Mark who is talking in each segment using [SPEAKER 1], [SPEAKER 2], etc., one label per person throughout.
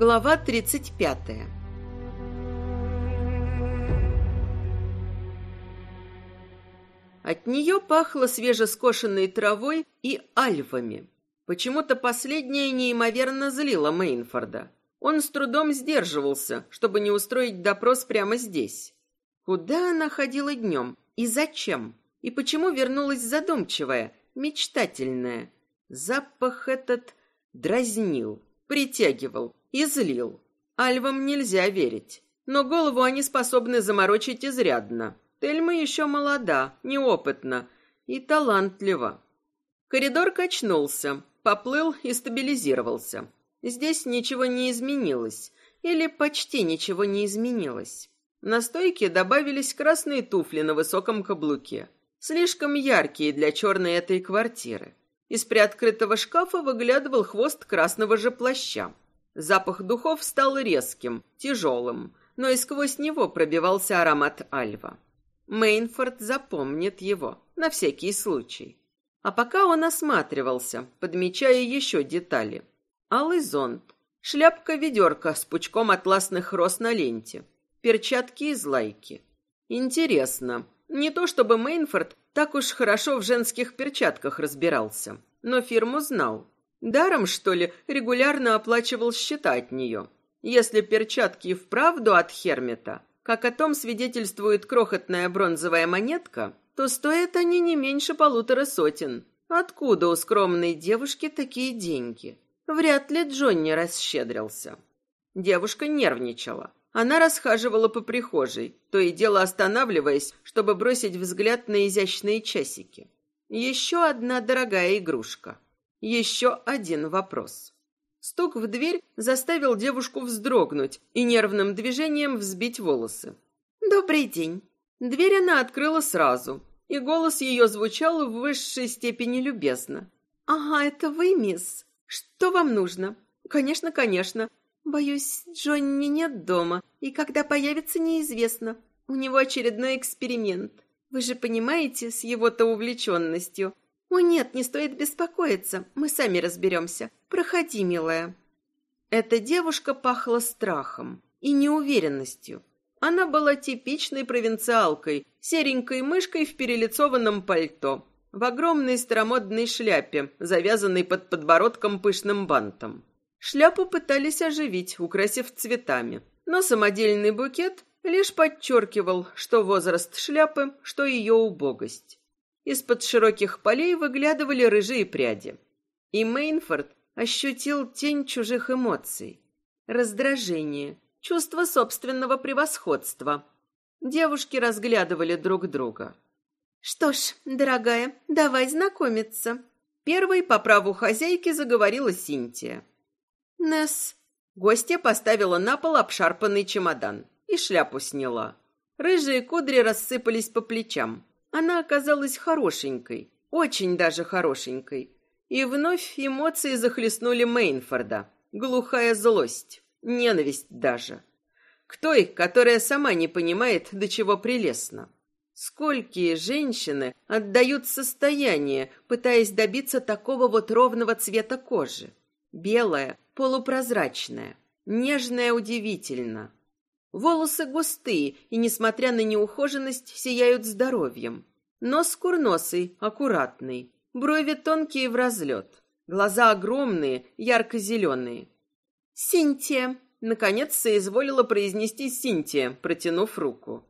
[SPEAKER 1] Глава 35 От нее пахло свежескошенной травой и альвами. Почему-то последнее неимоверно злило Мейнфорда. Он с трудом сдерживался, чтобы не устроить допрос прямо здесь. Куда она ходила днем? И зачем? И почему вернулась задумчивая, мечтательная? Запах этот дразнил, притягивал и злил. Альвам нельзя верить. Но голову они способны заморочить изрядно. Тельма еще молода, неопытна и талантлива. Коридор качнулся, поплыл и стабилизировался. Здесь ничего не изменилось, или почти ничего не изменилось. На стойке добавились красные туфли на высоком каблуке, слишком яркие для черной этой квартиры. Из приоткрытого шкафа выглядывал хвост красного же плаща. Запах духов стал резким, тяжелым, но и сквозь него пробивался аромат альва. Мейнфорд запомнит его, на всякий случай. А пока он осматривался, подмечая еще детали. Алый зонт, шляпка-ведерко с пучком атласных роз на ленте, перчатки из лайки. Интересно, не то чтобы Мейнфорд так уж хорошо в женских перчатках разбирался, но фирму знал. Даром, что ли, регулярно оплачивал счета от нее. Если перчатки и вправду от Хермета, как о том свидетельствует крохотная бронзовая монетка, то стоят они не меньше полутора сотен. Откуда у скромной девушки такие деньги? Вряд ли Джонни расщедрился. Девушка нервничала. Она расхаживала по прихожей, то и дело останавливаясь, чтобы бросить взгляд на изящные часики. Еще одна дорогая игрушка. Еще один вопрос. Стук в дверь заставил девушку вздрогнуть и нервным движением взбить волосы. «Добрый день». Дверь она открыла сразу, и голос ее звучал в высшей степени любезно. «Ага, это вы, мисс. Что вам нужно?» «Конечно, конечно. Боюсь, Джонни нет дома, и когда появится, неизвестно. У него очередной эксперимент. Вы же понимаете, с его-то увлеченностью. «О нет, не стоит беспокоиться, мы сами разберемся. Проходи, милая». Эта девушка пахла страхом и неуверенностью. Она была типичной провинциалкой, серенькой мышкой в перелицованном пальто, в огромной старомодной шляпе, завязанной под подбородком пышным бантом. Шляпу пытались оживить, украсив цветами, но самодельный букет лишь подчеркивал, что возраст шляпы, что ее убогость. Из-под широких полей выглядывали рыжие пряди. И Мейнфорд ощутил тень чужих эмоций. Раздражение, чувство собственного превосходства. Девушки разглядывали друг друга. «Что ж, дорогая, давай знакомиться». Первой по праву хозяйки заговорила Синтия. «Несс». Гостья поставила на пол обшарпанный чемодан и шляпу сняла. Рыжие кудри рассыпались по плечам. Она оказалась хорошенькой, очень даже хорошенькой. И вновь эмоции захлестнули Мейнфорда. Глухая злость, ненависть даже. К той, которая сама не понимает, до чего прелестно. Сколькие женщины отдают состояние, пытаясь добиться такого вот ровного цвета кожи. Белая, полупрозрачная, нежная удивительно. Волосы густые и, несмотря на неухоженность, сияют здоровьем. Нос курносый, аккуратный. Брови тонкие в разлет. Глаза огромные, ярко-зеленые. «Синтия!» — наконец соизволила произнести Синтия, протянув руку.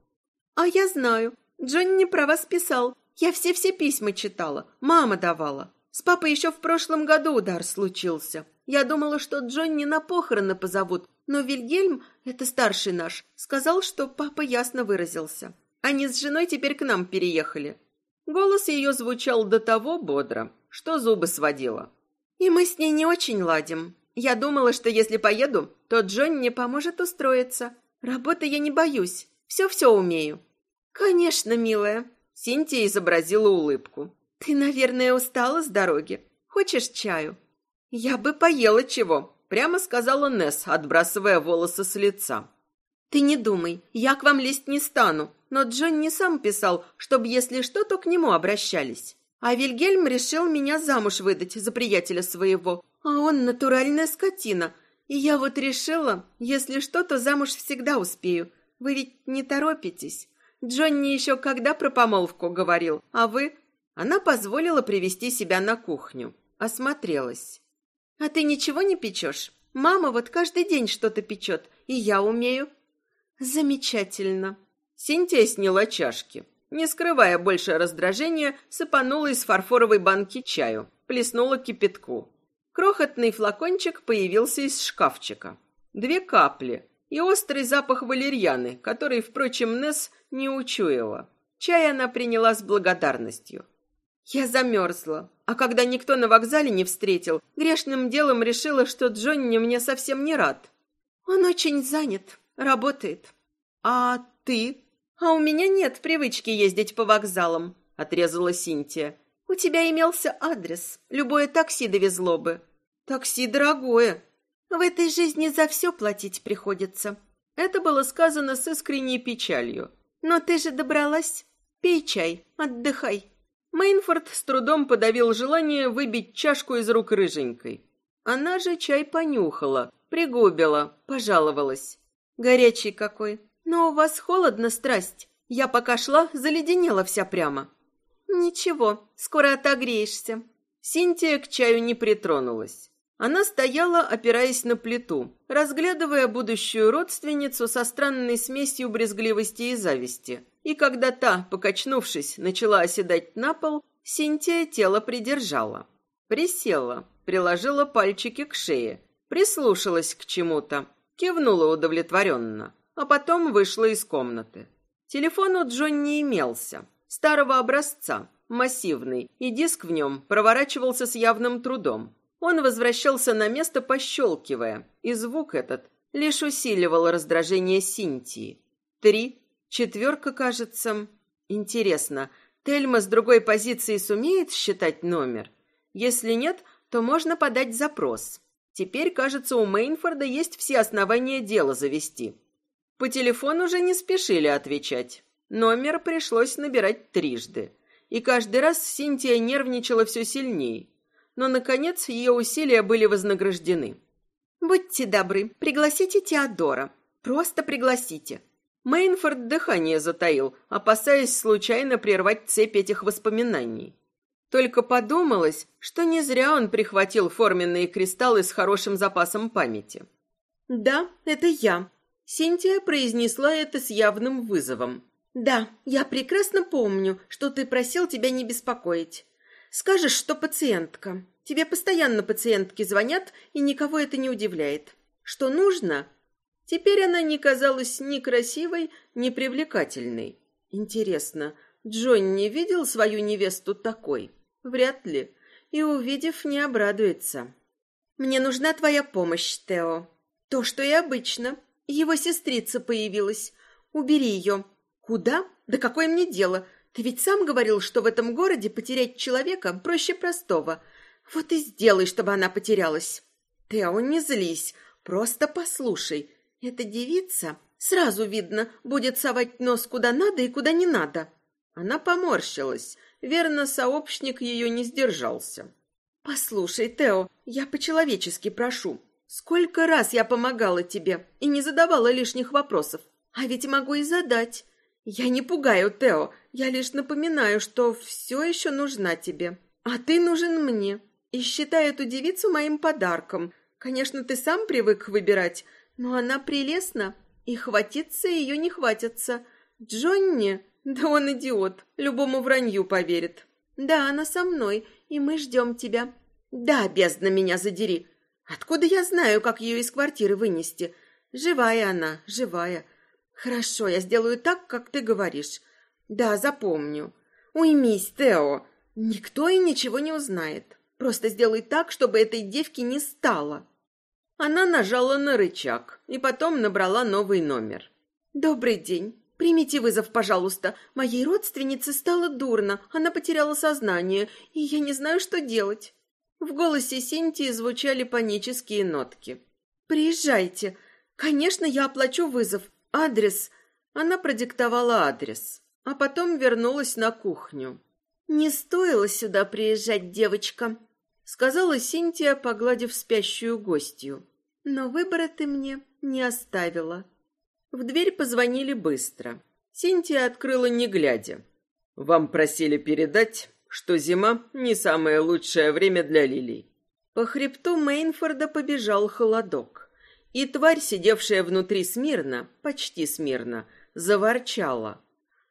[SPEAKER 1] «А я знаю. Джонни про вас писал. Я все-все письма читала. Мама давала. С папой еще в прошлом году удар случился. Я думала, что Джонни на похороны позовут, но Вильгельм, это старший наш, сказал, что папа ясно выразился. Они с женой теперь к нам переехали. Голос ее звучал до того бодро, что зубы сводило. И мы с ней не очень ладим. Я думала, что если поеду, то Джонни поможет устроиться. Работы я не боюсь. Все-все умею. Конечно, милая. Синтия изобразила улыбку. Ты, наверное, устала с дороги. Хочешь чаю? Я бы поела чего, прямо сказала Несс, отбрасывая волосы с лица. Ты не думай, я к вам лезть не стану, но Джонни сам писал, чтобы, если что, то к нему обращались. А Вильгельм решил меня замуж выдать за приятеля своего. А он натуральная скотина. И я вот решила, если что, то замуж всегда успею. Вы ведь не торопитесь. Джонни еще когда про помолвку говорил, а вы...» Она позволила привести себя на кухню. Осмотрелась. «А ты ничего не печешь? Мама вот каждый день что-то печет, и я умею». «Замечательно». Синтия сняла чашки. Не скрывая больше раздражения, сыпанула из фарфоровой банки чаю, плеснула кипятку. Крохотный флакончик появился из шкафчика. Две капли и острый запах валерьяны, который, впрочем, Несс не учуяла. Чай она приняла с благодарностью. Я замерзла, а когда никто на вокзале не встретил, грешным делом решила, что Джонни мне совсем не рад. Он очень занят, работает. А ты? А у меня нет привычки ездить по вокзалам, отрезала Синтия. У тебя имелся адрес, любое такси довезло бы. Такси дорогое. В этой жизни за все платить приходится. Это было сказано с искренней печалью. Но ты же добралась. Пей чай, отдыхай. Мейнфорд с трудом подавил желание выбить чашку из рук рыженькой. Она же чай понюхала, пригубила, пожаловалась. Горячий какой. Но у вас холодно, страсть. Я пока шла, заледенела вся прямо. Ничего, скоро отогреешься. Синтия к чаю не притронулась. Она стояла, опираясь на плиту, разглядывая будущую родственницу со странной смесью брезгливости и зависти. И когда та, покачнувшись, начала оседать на пол, Синтия тело придержала. Присела, приложила пальчики к шее, прислушалась к чему-то, кивнула удовлетворенно, а потом вышла из комнаты. Телефон у Джонни имелся, старого образца, массивный, и диск в нем проворачивался с явным трудом. Он возвращался на место, пощелкивая, и звук этот лишь усиливал раздражение Синтии. Три, четверка, кажется. Интересно, Тельма с другой позиции сумеет считать номер? Если нет, то можно подать запрос. Теперь, кажется, у Мейнфорда есть все основания дело завести. По телефону уже не спешили отвечать. Номер пришлось набирать трижды. И каждый раз Синтия нервничала все сильнее но, наконец, ее усилия были вознаграждены. «Будьте добры, пригласите Теодора. Просто пригласите». Мейнфорд дыхание затаил, опасаясь случайно прервать цепь этих воспоминаний. Только подумалось, что не зря он прихватил форменные кристаллы с хорошим запасом памяти. «Да, это я», — Синтия произнесла это с явным вызовом. «Да, я прекрасно помню, что ты просил тебя не беспокоить. Скажешь, что пациентка. Тебе постоянно пациентки звонят, и никого это не удивляет. Что нужно? Теперь она не казалась ни красивой, ни привлекательной. Интересно, Джонни видел свою невесту такой? Вряд ли. И, увидев, не обрадуется. «Мне нужна твоя помощь, Тео. То, что и обычно. Его сестрица появилась. Убери ее. Куда? Да какое мне дело? Ты ведь сам говорил, что в этом городе потерять человека проще простого. Вот и сделай, чтобы она потерялась. Тео, не злись, просто послушай. Эта девица, сразу видно, будет совать нос куда надо и куда не надо. Она поморщилась. Верно, сообщник ее не сдержался. «Послушай, Тео, я по-человечески прошу. Сколько раз я помогала тебе и не задавала лишних вопросов. А ведь могу и задать. Я не пугаю, Тео. Я лишь напоминаю, что все еще нужна тебе. А ты нужен мне. И считай эту девицу моим подарком. Конечно, ты сам привык выбирать, но она прелестна, и хватиться ее не хватится. Джонни, да он идиот, любому вранью поверит. Да, она со мной, и мы ждем тебя. Да, бездна меня задери. Откуда я знаю, как ее из квартиры вынести? Живая она, живая. Хорошо, я сделаю так, как ты говоришь. Да, запомню. Уймись, Тео. Никто и ничего не узнает. Просто сделай так, чтобы этой девки не стало. Она нажала на рычаг и потом набрала новый номер. Добрый день. Примите вызов, пожалуйста. Моей родственнице стало дурно. Она потеряла сознание, и я не знаю, что делать. В голосе Синтии звучали панические нотки. Приезжайте. Конечно, я оплачу вызов. Адрес. Она продиктовала адрес, а потом вернулась на кухню. Не стоило сюда приезжать, девочка, сказала Синтия, погладив спящую гостью. Но выбора ты мне не оставила. В дверь позвонили быстро. Синтия открыла не глядя. Вам просили передать, что зима не самое лучшее время для лилий. По хребту Мейнфорда побежал холодок. И тварь, сидевшая внутри смирно, почти смирно, заворчала.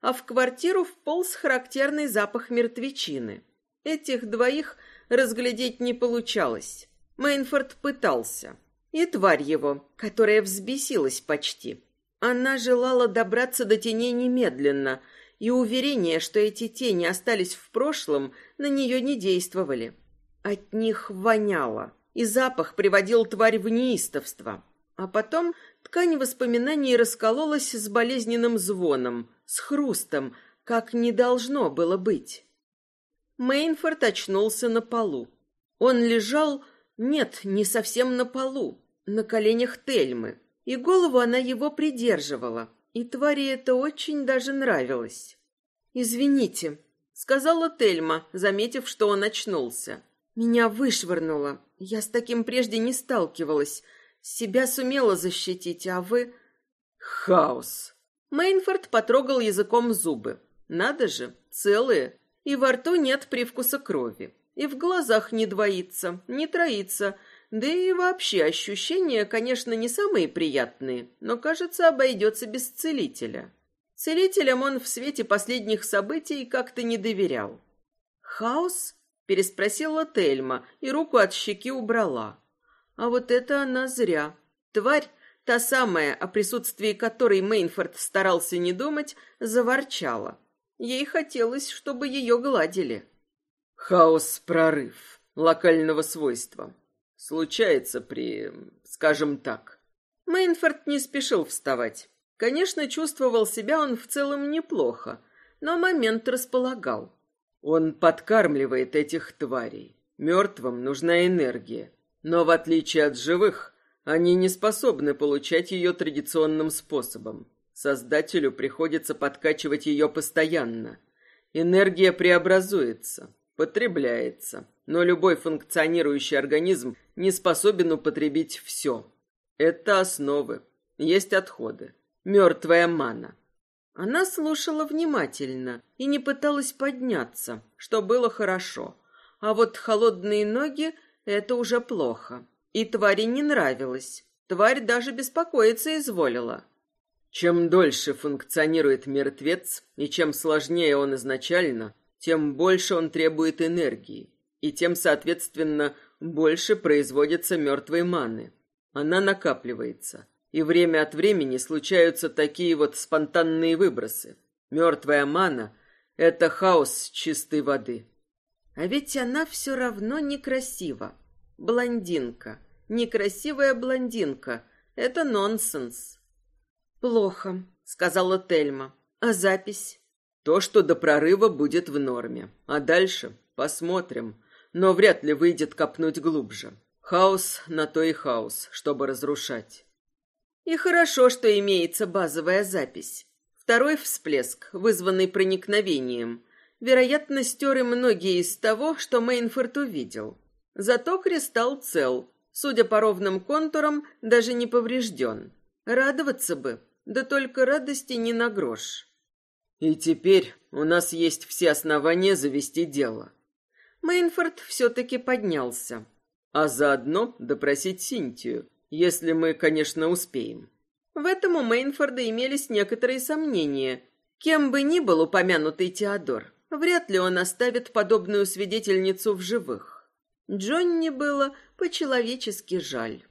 [SPEAKER 1] А в квартиру вполз характерный запах мертвечины. Этих двоих разглядеть не получалось. Мейнфорд пытался. И тварь его, которая взбесилась почти. Она желала добраться до теней немедленно, и уверение, что эти тени остались в прошлом, на нее не действовали. От них воняло, и запах приводил тварь в неистовство. А потом ткань воспоминаний раскололась с болезненным звоном, с хрустом, как не должно было быть. Мейнфорд очнулся на полу. Он лежал, нет, не совсем на полу, на коленях Тельмы, и голову она его придерживала, и твари это очень даже нравилось. «Извините», — сказала Тельма, заметив, что он очнулся. «Меня вышвырнуло. Я с таким прежде не сталкивалась. Себя сумела защитить, а вы...»
[SPEAKER 2] «Хаос!»
[SPEAKER 1] Мейнфорд потрогал языком зубы. «Надо же, целые. И во рту нет привкуса крови. И в глазах не двоится, не троится, да и вообще ощущения, конечно, не самые приятные, но, кажется, обойдется без целителя. Целителям он в свете последних событий как-то не доверял. «Хаос?» – переспросила Тельма и руку от щеки убрала. А вот это она зря. Тварь, та самая, о присутствии которой Мейнфорд старался не думать, заворчала. Ей хотелось, чтобы ее гладили.
[SPEAKER 2] «Хаос-прорыв локального свойства», Случается при, скажем так.
[SPEAKER 1] Мейнфорд не спешил вставать. Конечно, чувствовал себя он в целом неплохо, но момент располагал.
[SPEAKER 2] Он подкармливает этих тварей. Мертвым нужна энергия. Но в отличие от живых, они не способны получать ее традиционным способом. Создателю приходится подкачивать ее постоянно. Энергия преобразуется, потребляется, но любой функционирующий организм не способен употребить все. Это основы. Есть отходы. Мертвая мана.
[SPEAKER 1] Она слушала внимательно и не пыталась подняться, что было хорошо. А вот холодные ноги — это уже плохо. И твари не нравилось. Тварь даже беспокоиться изволила.
[SPEAKER 2] Чем дольше функционирует мертвец, и чем сложнее он изначально, тем больше он требует энергии и тем, соответственно, больше производится мертвой маны. Она накапливается, и время от времени случаются такие вот спонтанные выбросы. Мертвая мана — это хаос чистой воды.
[SPEAKER 1] А ведь она все равно некрасива. Блондинка. Некрасивая блондинка. Это нонсенс. «Плохо», — сказала Тельма. «А запись?»
[SPEAKER 2] «То, что до прорыва будет в норме. А дальше посмотрим но вряд ли выйдет копнуть глубже. Хаос на то и хаос, чтобы разрушать.
[SPEAKER 1] И хорошо, что имеется базовая запись. Второй всплеск, вызванный проникновением, вероятно, стер и многие из того, что Мейнфорд увидел. Зато кристалл цел, судя по ровным контурам, даже не поврежден. Радоваться бы, да только радости не на грош.
[SPEAKER 2] И теперь у нас есть все основания завести дело.
[SPEAKER 1] Мейнфорд все-таки поднялся.
[SPEAKER 2] А заодно допросить Синтию, если мы, конечно, успеем.
[SPEAKER 1] В этом у Мейнфорда имелись некоторые сомнения. Кем бы ни был упомянутый Теодор, вряд ли он оставит подобную свидетельницу в живых. Джонни было по-человечески жаль.